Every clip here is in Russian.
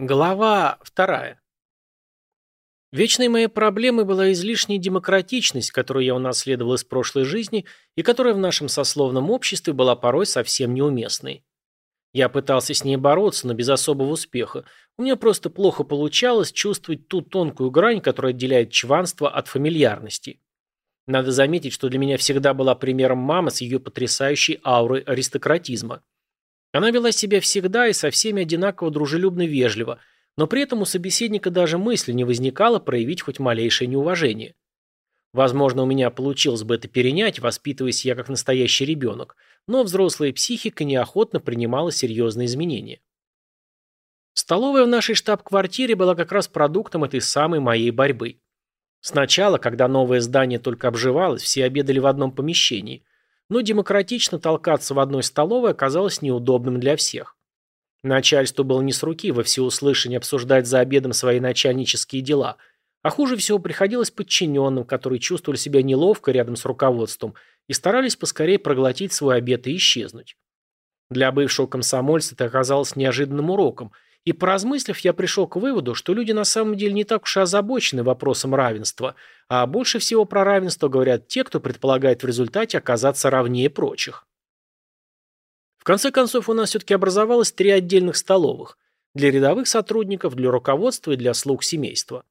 Глава вторая. Вечной моей проблемой была излишняя демократичность, которую я унаследовал из прошлой жизни и которая в нашем сословном обществе была порой совсем неуместной. Я пытался с ней бороться, но без особого успеха. У меня просто плохо получалось чувствовать ту тонкую грань, которая отделяет чванство от фамильярности. Надо заметить, что для меня всегда была примером мама с ее потрясающей аурой аристократизма. Она вела себя всегда и со всеми одинаково дружелюбно вежливо, но при этом у собеседника даже мысли не возникало проявить хоть малейшее неуважение. Возможно, у меня получилось бы это перенять, воспитываясь я как настоящий ребенок, но взрослая психика неохотно принимала серьезные изменения. Столовая в нашей штаб-квартире была как раз продуктом этой самой моей борьбы. Сначала, когда новое здание только обживалось, все обедали в одном помещении – но демократично толкаться в одной столовой оказалось неудобным для всех. Начальству было не с руки во всеуслышание обсуждать за обедом свои начальнические дела, а хуже всего приходилось подчиненным, которые чувствовали себя неловко рядом с руководством и старались поскорее проглотить свой обед и исчезнуть. Для бывшего комсомольца это оказалось неожиданным уроком – и поразмыслив, я пришел к выводу, что люди на самом деле не так уж и озабочены вопросом равенства, а больше всего про равенство говорят те, кто предполагает в результате оказаться равнее прочих. В конце концов, у нас все-таки образовалось три отдельных столовых – для рядовых сотрудников, для руководства и для слуг семейства.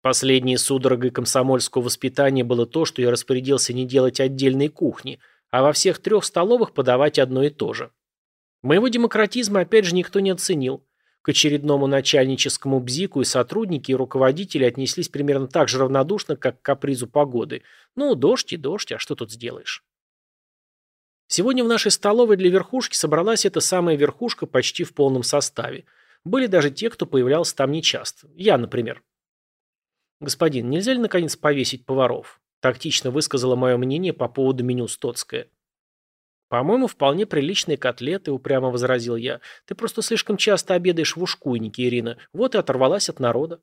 Последней судорогой комсомольского воспитания было то, что я распорядился не делать отдельной кухни, а во всех трех столовых подавать одно и то же. Моего демократизма опять же никто не оценил. К очередному начальническому бзику и сотрудники, и руководители отнеслись примерно так же равнодушно, как к капризу погоды. Ну, дождь и дождь, а что тут сделаешь? Сегодня в нашей столовой для верхушки собралась эта самая верхушка почти в полном составе. Были даже те, кто появлялся там нечасто. Я, например. «Господин, нельзя ли наконец повесить поваров?» Тактично высказала мое мнение по поводу меню Стоцкая. «По-моему, вполне приличные котлеты», — упрямо возразил я. «Ты просто слишком часто обедаешь в ушкуйнике, Ирина. Вот и оторвалась от народа».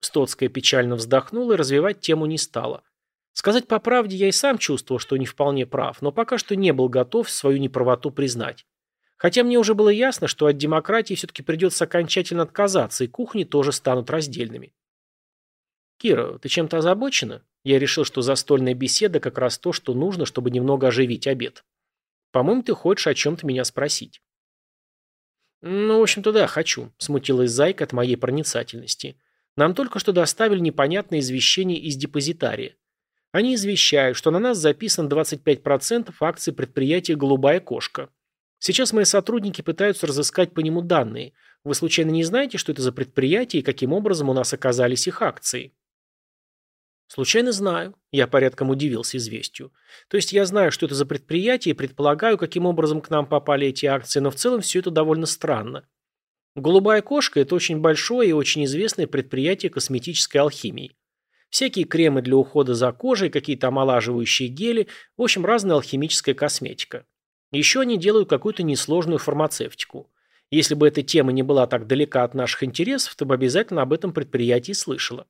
Стоцкая печально вздохнула и развивать тему не стала. Сказать по правде, я и сам чувствовал, что не вполне прав, но пока что не был готов свою неправоту признать. Хотя мне уже было ясно, что от демократии все-таки придется окончательно отказаться, и кухни тоже станут раздельными. «Кира, ты чем-то озабочена?» Я решил, что застольная беседа как раз то, что нужно, чтобы немного оживить обед. По-моему, ты хочешь о чем-то меня спросить». «Ну, в общем-то, да, хочу», – смутилась Зайка от моей проницательности. «Нам только что доставили непонятное извещение из депозитария. Они извещают, что на нас записан 25% акций предприятия «Голубая кошка». Сейчас мои сотрудники пытаются разыскать по нему данные. Вы случайно не знаете, что это за предприятие и каким образом у нас оказались их акции?» Случайно знаю. Я порядком удивился известию. То есть я знаю, что это за предприятие и предполагаю, каким образом к нам попали эти акции, но в целом все это довольно странно. Голубая кошка – это очень большое и очень известное предприятие косметической алхимии. Всякие кремы для ухода за кожей, какие-то омолаживающие гели, в общем, разная алхимическая косметика. Еще они делают какую-то несложную фармацевтику. Если бы эта тема не была так далека от наших интересов, то бы обязательно об этом предприятии слышала.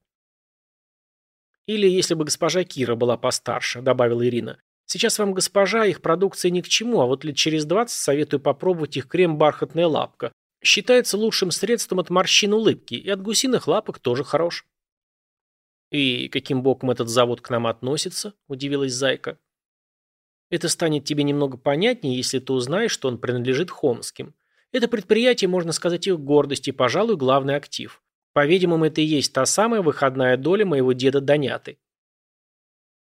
Или если бы госпожа Кира была постарше, добавила Ирина. Сейчас вам, госпожа, их продукция ни к чему, а вот лет через 20 советую попробовать их крем «Бархатная лапка». Считается лучшим средством от морщин улыбки, и от гусиных лапок тоже хорош. «И каким боком этот завод к нам относится?» – удивилась Зайка. «Это станет тебе немного понятнее, если ты узнаешь, что он принадлежит Хомским. Это предприятие, можно сказать, их гордость и, пожалуй, главный актив. По-видимому, это и есть та самая выходная доля моего деда Доняты.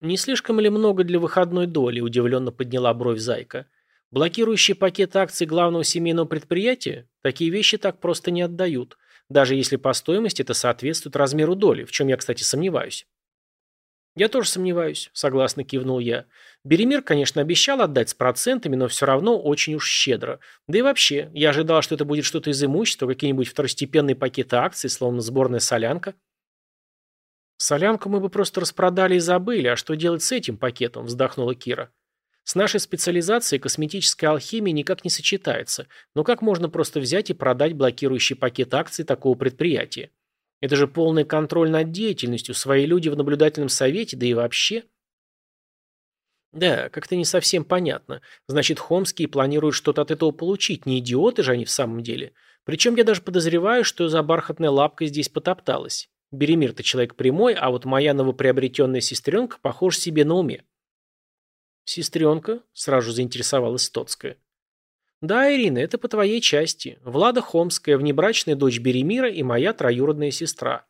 «Не слишком ли много для выходной доли?» – удивленно подняла бровь Зайка. «Блокирующий пакет акций главного семейного предприятия? Такие вещи так просто не отдают, даже если по стоимости это соответствует размеру доли, в чем я, кстати, сомневаюсь». «Я тоже сомневаюсь», – согласно кивнул я. «Беремир, конечно, обещал отдать с процентами, но все равно очень уж щедро. Да и вообще, я ожидал, что это будет что-то из имущества, какие-нибудь второстепенные пакеты акций, словно сборная солянка». «Солянку мы бы просто распродали и забыли, а что делать с этим пакетом?» – вздохнула Кира. «С нашей специализацией косметическая алхимия никак не сочетается, но как можно просто взять и продать блокирующий пакет акций такого предприятия?» Это же полный контроль над деятельностью, свои люди в наблюдательном совете, да и вообще. Да, как-то не совсем понятно. Значит, Хомские планируют что-то от этого получить. Не идиоты же они в самом деле. Причем я даже подозреваю, что за бархатная лапка здесь потопталась. Беремир-то человек прямой, а вот моя новоприобретенная сестренка, похоже, себе на уме. «Сестренка?» – сразу заинтересовалась Стоцкая. «Да, Ирина, это по твоей части. Влада Хомская, внебрачная дочь Беремира и моя троюродная сестра.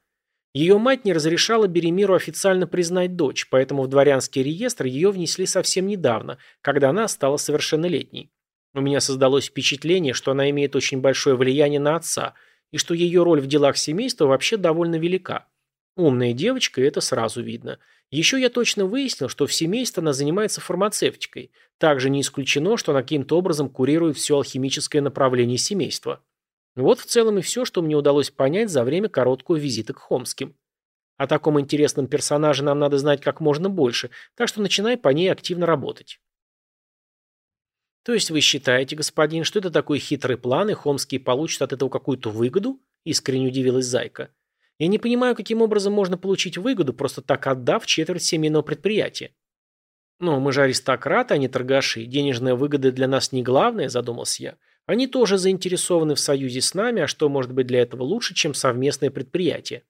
Ее мать не разрешала Беремиру официально признать дочь, поэтому в дворянский реестр ее внесли совсем недавно, когда она стала совершеннолетней. У меня создалось впечатление, что она имеет очень большое влияние на отца, и что ее роль в делах семейства вообще довольно велика. Умная девочка, это сразу видно. Еще я точно выяснил, что в семействе она занимается фармацевтикой. Также не исключено, что она каким-то образом курирует все алхимическое направление семейства. Вот в целом и все, что мне удалось понять за время короткого визита к Хомским. О таком интересном персонаже нам надо знать как можно больше, так что начинай по ней активно работать. То есть вы считаете, господин, что это такой хитрый план, и Хомские получат от этого какую-то выгоду? Искренне удивилась Зайка. Я не понимаю, каким образом можно получить выгоду, просто так отдав четверть семейного предприятия. «Но мы же аристократы, а не торгаши. Денежная выгода для нас не главное», – задумался я. «Они тоже заинтересованы в союзе с нами, а что может быть для этого лучше, чем совместное предприятие?»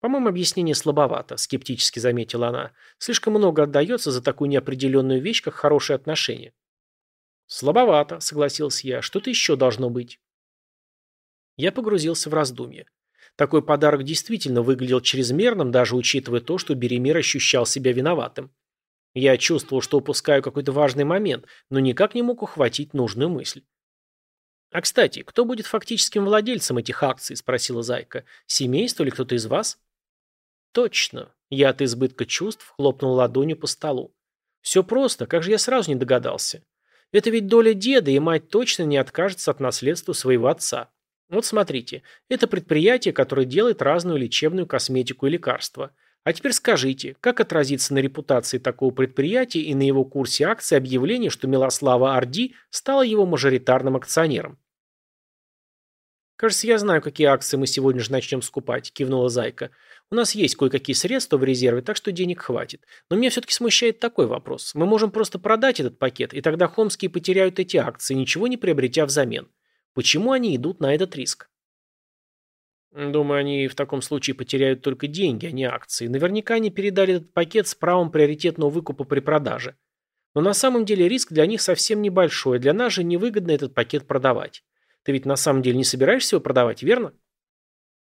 «По-моему, объяснение слабовато», – скептически заметила она. «Слишком много отдается за такую неопределенную вещь, как хорошие отношения». «Слабовато», – согласился я. «Что-то еще должно быть». Я погрузился в раздумье. Такой подарок действительно выглядел чрезмерным, даже учитывая то, что Беремир ощущал себя виноватым. Я чувствовал, что упускаю какой-то важный момент, но никак не мог ухватить нужную мысль. «А, кстати, кто будет фактическим владельцем этих акций?» – спросила Зайка. «Семейство или кто-то из вас?» «Точно». Я от избытка чувств хлопнул ладонью по столу. «Все просто, как же я сразу не догадался. Это ведь доля деда, и мать точно не откажется от наследства своего отца. Вот смотрите, это предприятие, которое делает разную лечебную косметику и лекарства. А теперь скажите, как отразится на репутации такого предприятия и на его курсе акций объявление, что Милослава Орди стала его мажоритарным акционером? «Кажется, я знаю, какие акции мы сегодня же начнем скупать», – кивнула Зайка. «У нас есть кое-какие средства в резерве, так что денег хватит. Но меня все-таки смущает такой вопрос. Мы можем просто продать этот пакет, и тогда хомские потеряют эти акции, ничего не приобретя взамен. Почему они идут на этот риск? Думаю, они в таком случае потеряют только деньги, а не акции. Наверняка они передали этот пакет с правом приоритетного выкупа при продаже. Но на самом деле риск для них совсем небольшой. Для нас же невыгодно этот пакет продавать. Ты ведь на самом деле не собираешься его продавать, верно?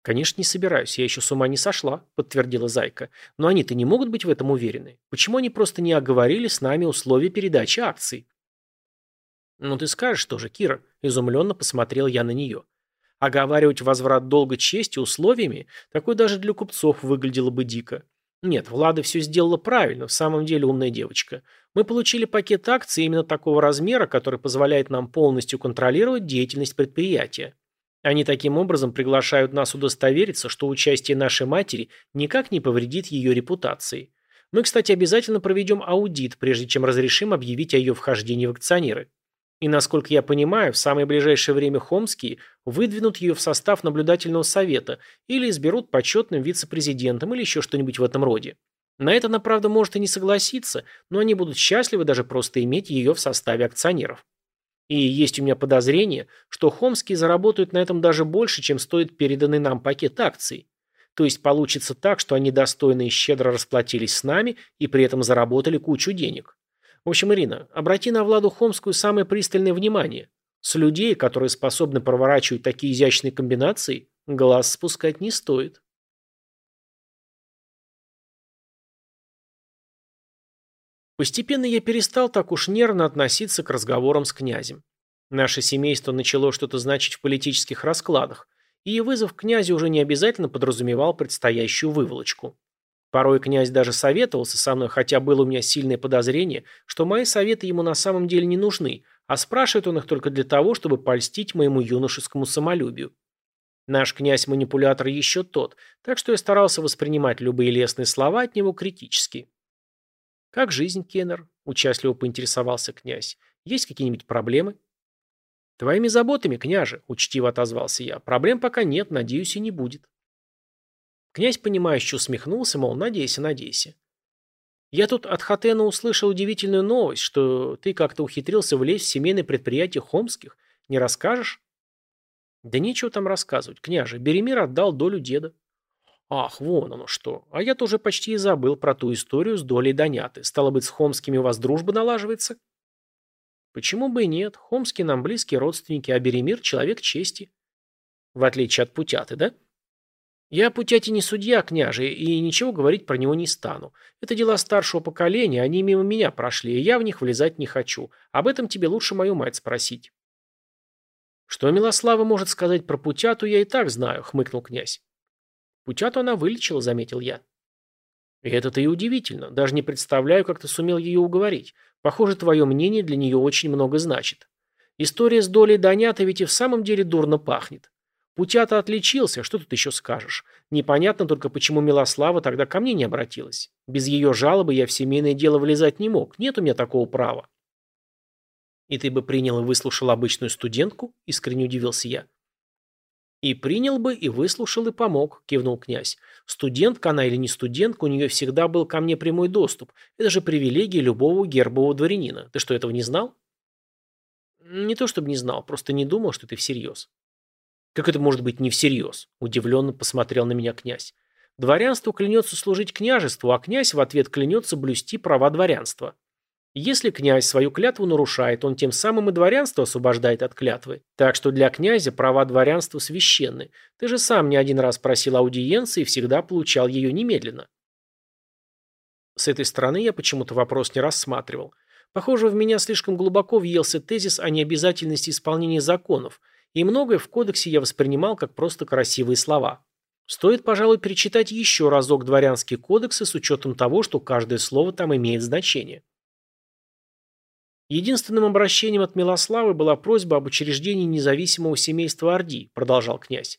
Конечно, не собираюсь. Я еще с ума не сошла, подтвердила Зайка. Но они-то не могут быть в этом уверены. Почему они просто не оговорили с нами условия передачи акций? «Ну ты скажешь тоже, Кира?» – изумленно посмотрел я на нее. Оговаривать возврат долга чести условиями, такое даже для купцов выглядело бы дико. Нет, Влада все сделала правильно, в самом деле умная девочка. Мы получили пакет акций именно такого размера, который позволяет нам полностью контролировать деятельность предприятия. Они таким образом приглашают нас удостовериться, что участие нашей матери никак не повредит ее репутации. Мы, кстати, обязательно проведем аудит, прежде чем разрешим объявить о ее вхождении в акционеры. И, насколько я понимаю, в самое ближайшее время Хомские выдвинут ее в состав наблюдательного совета или изберут почетным вице-президентом или еще что-нибудь в этом роде. На это она, правда, может и не согласиться, но они будут счастливы даже просто иметь ее в составе акционеров. И есть у меня подозрение, что Хомские заработают на этом даже больше, чем стоит переданный нам пакет акций. То есть получится так, что они достойно и щедро расплатились с нами и при этом заработали кучу денег. В общем, Ирина, обрати на Владу Хомскую самое пристальное внимание. С людей, которые способны проворачивать такие изящные комбинации, глаз спускать не стоит. Постепенно я перестал так уж нервно относиться к разговорам с князем. Наше семейство начало что-то значить в политических раскладах, и вызов к князю уже не обязательно подразумевал предстоящую выволочку. Порой князь даже советовался со мной, хотя было у меня сильное подозрение, что мои советы ему на самом деле не нужны, а спрашивает он их только для того, чтобы польстить моему юношескому самолюбию. Наш князь-манипулятор еще тот, так что я старался воспринимать любые лестные слова от него критически. «Как жизнь, Кеннер?» – участливо поинтересовался князь. «Есть какие-нибудь проблемы?» «Твоими заботами, княже», – учтиво отозвался я. «Проблем пока нет, надеюсь, и не будет». Князь, понимающе усмехнулся, мол, надейся, надейся. Я тут от Хатена услышал удивительную новость, что ты как-то ухитрился влезть в семейное предприятие Хомских. Не расскажешь? Да нечего там рассказывать, княже. Беремир отдал долю деда. Ах, вон оно что. А я тоже почти и забыл про ту историю с долей Доняты. Стало быть, с Хомскими у вас дружба налаживается? Почему бы и нет? Хомские нам близкие родственники, а Беремир – человек чести. В отличие от Путяты, да? Я Путяти не судья, княже, и ничего говорить про него не стану. Это дела старшего поколения, они мимо меня прошли, и я в них влезать не хочу. Об этом тебе лучше мою мать спросить. Что Милослава может сказать про Путяту, я и так знаю, хмыкнул князь. Путяту она вылечила, заметил я. И это-то и удивительно. Даже не представляю, как ты сумел ее уговорить. Похоже, твое мнение для нее очень много значит. История с долей Донята ведь и в самом деле дурно пахнет. Путята отличился, что тут еще скажешь. Непонятно только, почему Милослава тогда ко мне не обратилась. Без ее жалобы я в семейное дело влезать не мог, нет у меня такого права. И ты бы принял и выслушал обычную студентку? Искренне удивился я. И принял бы, и выслушал, и помог, кивнул князь. Студентка она или не студентка, у нее всегда был ко мне прямой доступ. Это же привилегия любого гербового дворянина. Ты что, этого не знал? Не то чтобы не знал, просто не думал, что ты всерьез. Как это может быть не всерьез? Удивленно посмотрел на меня князь. Дворянство клянется служить княжеству, а князь в ответ клянется блюсти права дворянства. Если князь свою клятву нарушает, он тем самым и дворянство освобождает от клятвы. Так что для князя права дворянства священны. Ты же сам не один раз просил аудиенции и всегда получал ее немедленно. С этой стороны я почему-то вопрос не рассматривал. Похоже, в меня слишком глубоко въелся тезис о необязательности исполнения законов, и многое в кодексе я воспринимал как просто красивые слова. Стоит, пожалуй, перечитать еще разок дворянские кодексы с учетом того, что каждое слово там имеет значение. Единственным обращением от Милославы была просьба об учреждении независимого семейства Орди, продолжал князь.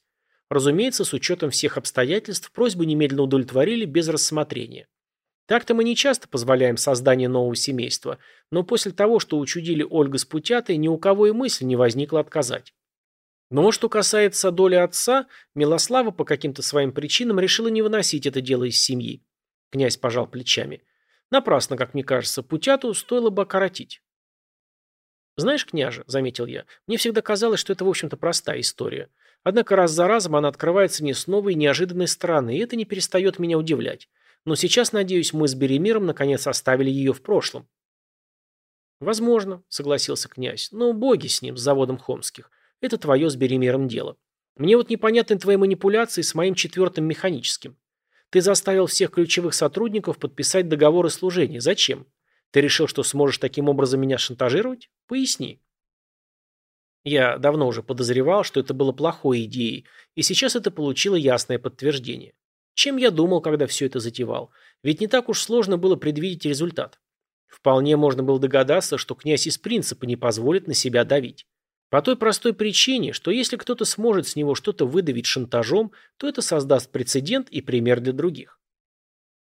Разумеется, с учетом всех обстоятельств, просьбу немедленно удовлетворили без рассмотрения. Так-то мы не часто позволяем создание нового семейства, но после того, что учудили Ольга с Путятой, ни у кого и мысли не возникло отказать. Но что касается доли отца, Милослава по каким-то своим причинам решила не выносить это дело из семьи. Князь пожал плечами. Напрасно, как мне кажется, Путяту стоило бы окоротить. «Знаешь, княже», — заметил я, — «мне всегда казалось, что это, в общем-то, простая история. Однако раз за разом она открывается мне с новой неожиданной стороны, и это не перестает меня удивлять. Но сейчас, надеюсь, мы с Беремиром наконец оставили ее в прошлом». «Возможно», — согласился князь, — «но боги с ним, с заводом Хомских. Это твое с Беремиром дело. Мне вот непонятны твои манипуляции с моим четвертым механическим. Ты заставил всех ключевых сотрудников подписать договоры служения. Зачем? Ты решил, что сможешь таким образом меня шантажировать? Поясни. Я давно уже подозревал, что это было плохой идеей, и сейчас это получило ясное подтверждение. Чем я думал, когда все это затевал? Ведь не так уж сложно было предвидеть результат. Вполне можно было догадаться, что князь из принципа не позволит на себя давить. По той простой причине, что если кто-то сможет с него что-то выдавить шантажом, то это создаст прецедент и пример для других.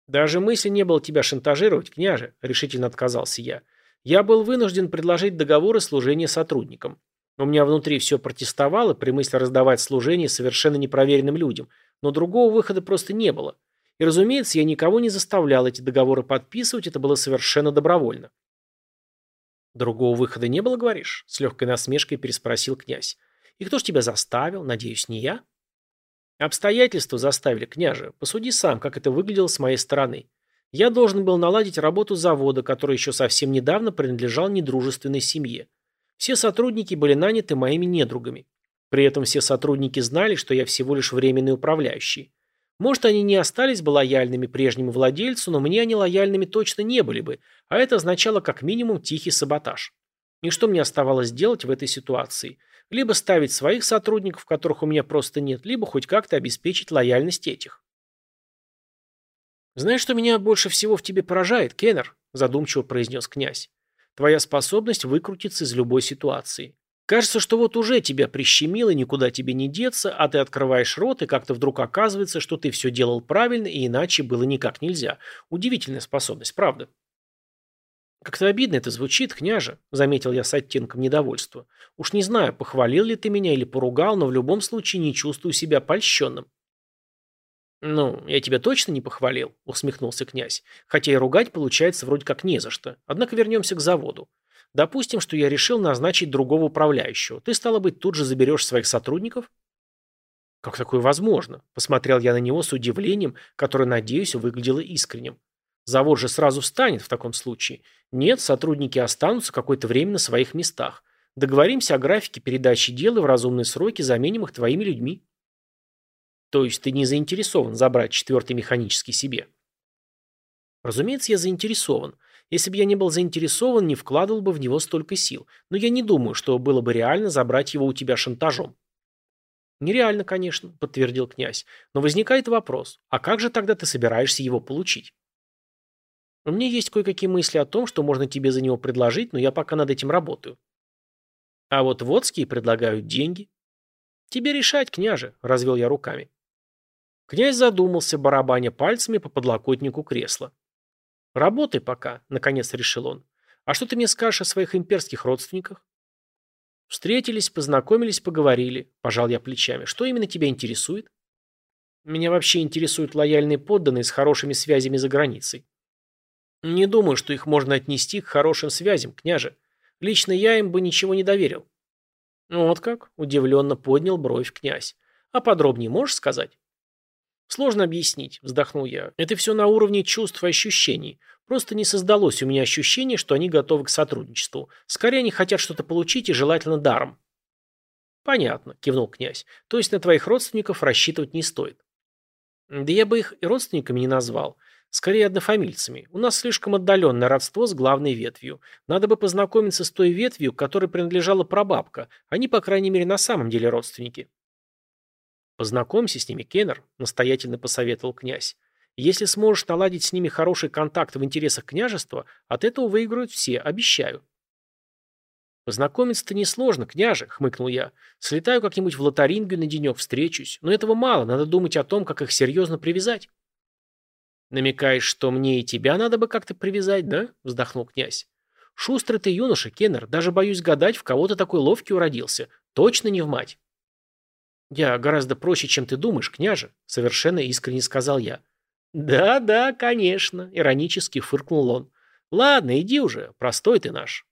«Даже мысли не было тебя шантажировать, княже», – решительно отказался я. «Я был вынужден предложить договоры служения сотрудникам. У меня внутри все протестовало при мысли раздавать служение совершенно непроверенным людям, но другого выхода просто не было. И, разумеется, я никого не заставлял эти договоры подписывать, это было совершенно добровольно». «Другого выхода не было, говоришь?» – с легкой насмешкой переспросил князь. «И кто ж тебя заставил? Надеюсь, не я?» Обстоятельства заставили, княже. Посуди сам, как это выглядело с моей стороны. Я должен был наладить работу завода, который еще совсем недавно принадлежал недружественной семье. Все сотрудники были наняты моими недругами. При этом все сотрудники знали, что я всего лишь временный управляющий. Может, они не остались бы лояльными прежнему владельцу, но мне они лояльными точно не были бы, а это означало как минимум тихий саботаж. И что мне оставалось делать в этой ситуации? Либо ставить своих сотрудников, которых у меня просто нет, либо хоть как-то обеспечить лояльность этих. «Знаешь, что меня больше всего в тебе поражает, Кеннер?» задумчиво произнес князь. «Твоя способность выкрутиться из любой ситуации. Кажется, что вот уже тебя прищемило, никуда тебе не деться, а ты открываешь рот, и как-то вдруг оказывается, что ты все делал правильно, и иначе было никак нельзя. Удивительная способность, правда?» «Как-то обидно это звучит, княже», — заметил я с оттенком недовольства. «Уж не знаю, похвалил ли ты меня или поругал, но в любом случае не чувствую себя польщенным». «Ну, я тебя точно не похвалил», — усмехнулся князь. «Хотя и ругать получается вроде как не за что. Однако вернемся к заводу. Допустим, что я решил назначить другого управляющего. Ты, стало быть, тут же заберешь своих сотрудников? Как такое возможно? Посмотрел я на него с удивлением, которое, надеюсь, выглядело искренним. Завод же сразу встанет в таком случае. Нет, сотрудники останутся какое-то время на своих местах. Договоримся о графике передачи дела в разумные сроки, заменим их твоими людьми. То есть ты не заинтересован забрать четвертый механический себе? Разумеется, я заинтересован. Если бы я не был заинтересован, не вкладывал бы в него столько сил. Но я не думаю, что было бы реально забрать его у тебя шантажом. Нереально, конечно, подтвердил князь. Но возникает вопрос, а как же тогда ты собираешься его получить? У меня есть кое-какие мысли о том, что можно тебе за него предложить, но я пока над этим работаю. А вот водские предлагают деньги. Тебе решать, княже, развел я руками. Князь задумался, барабаня пальцами по подлокотнику кресла. «Работай пока», — наконец решил он. «А что ты мне скажешь о своих имперских родственниках?» «Встретились, познакомились, поговорили», — пожал я плечами. «Что именно тебя интересует?» «Меня вообще интересуют лояльные подданные с хорошими связями за границей». «Не думаю, что их можно отнести к хорошим связям, княже. Лично я им бы ничего не доверил». «Вот как?» – удивленно поднял бровь князь. «А подробнее можешь сказать?» «Сложно объяснить», – вздохнул я. «Это все на уровне чувств и ощущений. Просто не создалось у меня ощущение, что они готовы к сотрудничеству. Скорее, они хотят что-то получить и желательно даром». «Понятно», – кивнул князь. «То есть на твоих родственников рассчитывать не стоит». «Да я бы их и родственниками не назвал. Скорее однофамильцами. У нас слишком отдаленное родство с главной ветвью. Надо бы познакомиться с той ветвью, которой принадлежала прабабка. Они, по крайней мере, на самом деле родственники. «Познакомься с ними, Кеннер», – настоятельно посоветовал князь. «Если сможешь наладить с ними хороший контакт в интересах княжества, от этого выиграют все, обещаю». «Познакомиться-то несложно, княже», — хмыкнул я. «Слетаю как-нибудь в лотарингию на денек, встречусь. Но этого мало, надо думать о том, как их серьезно привязать». «Намекаешь, что мне и тебя надо бы как-то привязать, да?» — вздохнул князь. «Шустрый ты юноша, Кеннер. Даже боюсь гадать, в кого ты такой ловкий уродился. Точно не в мать». «Я гораздо проще, чем ты думаешь, княже», — совершенно искренне сказал я. «Да-да, конечно», — иронически фыркнул он. «Ладно, иди уже, простой ты наш».